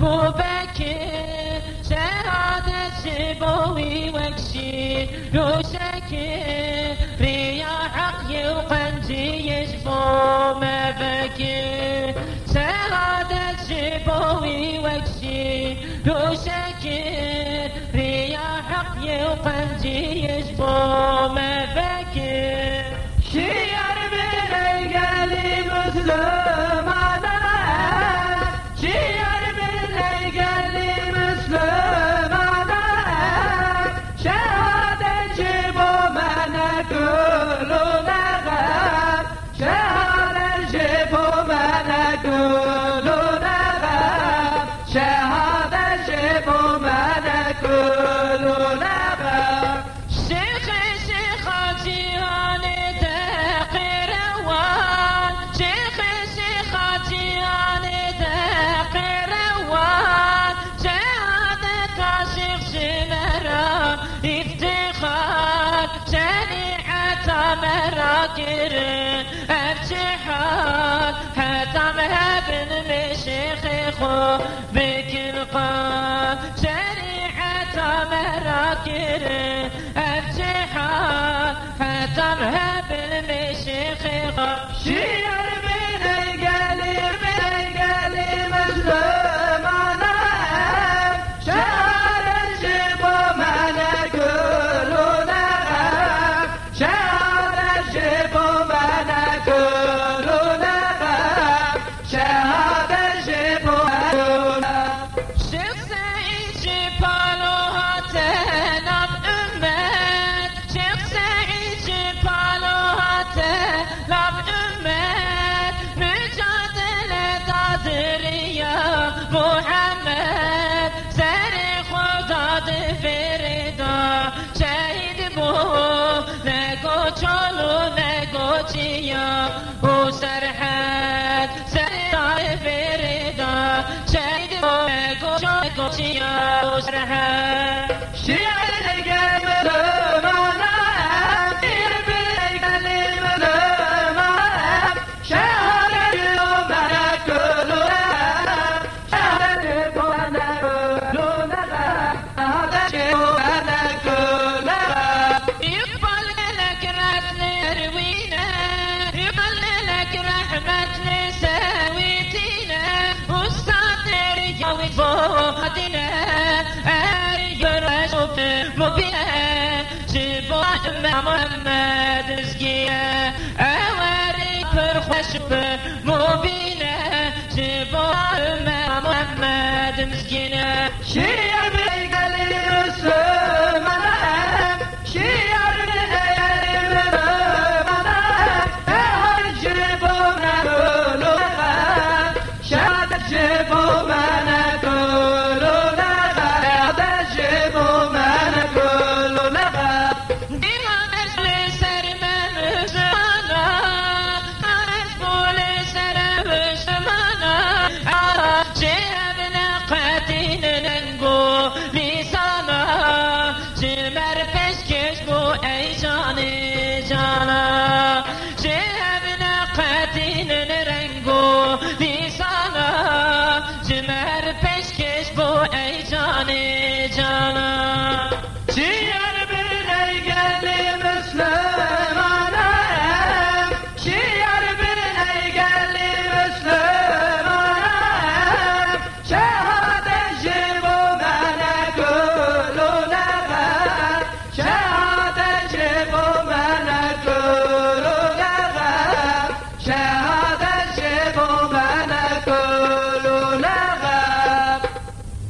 بو بكر شهادة شبوي وكشي. روشكي ريا عقلي وقنجي يشبو ما بكر شهادة شبوي وكشي. روشكي ريا عقلي وقنجي يشبو ما بكر شير من القلب مسلم Oh. مراكر ارتحال حتى مهب المشيخ خو بك مراكر حتى خو. چالو نگو چیا موسيا وسرها شيعة adine er görüp mubine sibo Muhammed izgiye ever pır hoşup mubine sibo Muhammed izgine şiir Yeah.